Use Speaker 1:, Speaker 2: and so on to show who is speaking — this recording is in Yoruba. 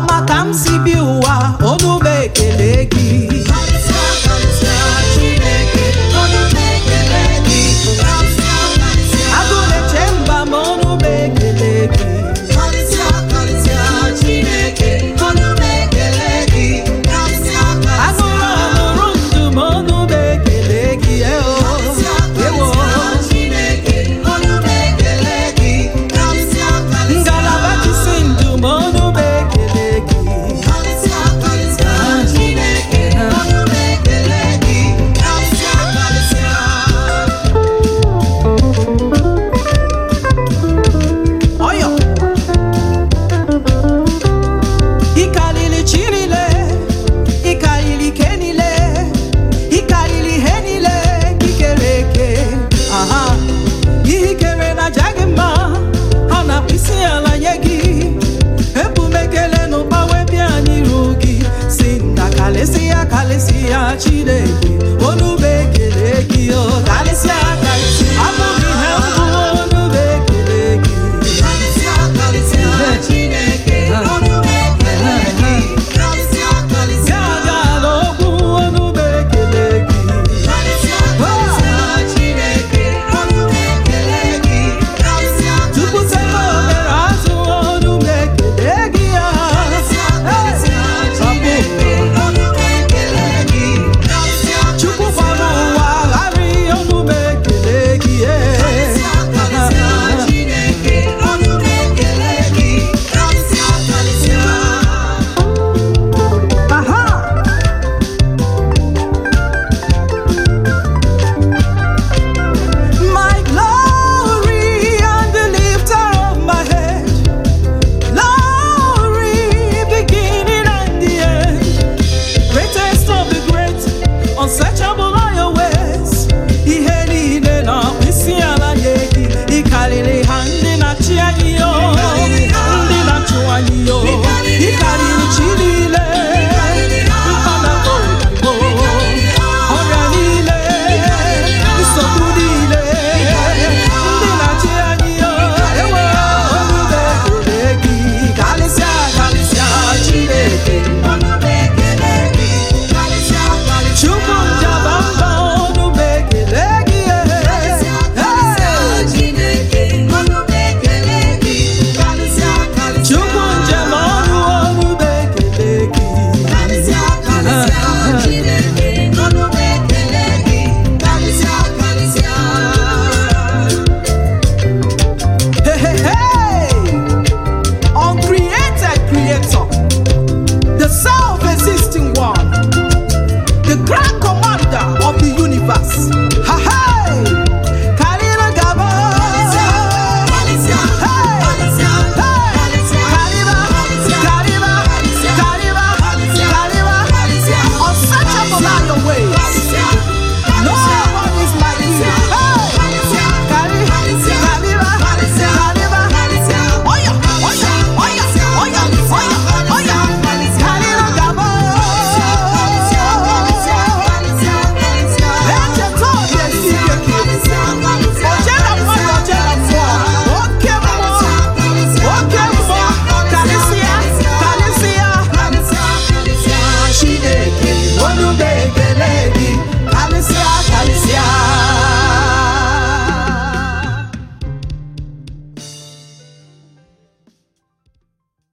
Speaker 1: ọma ka m si bi ụwa onu bụ ekele gị